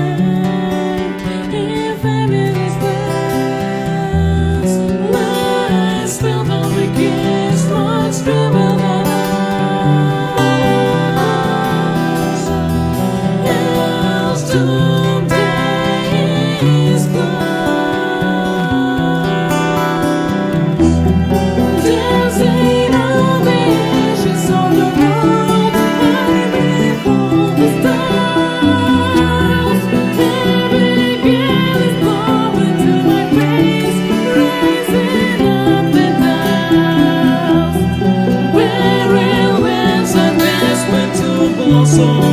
love. sou.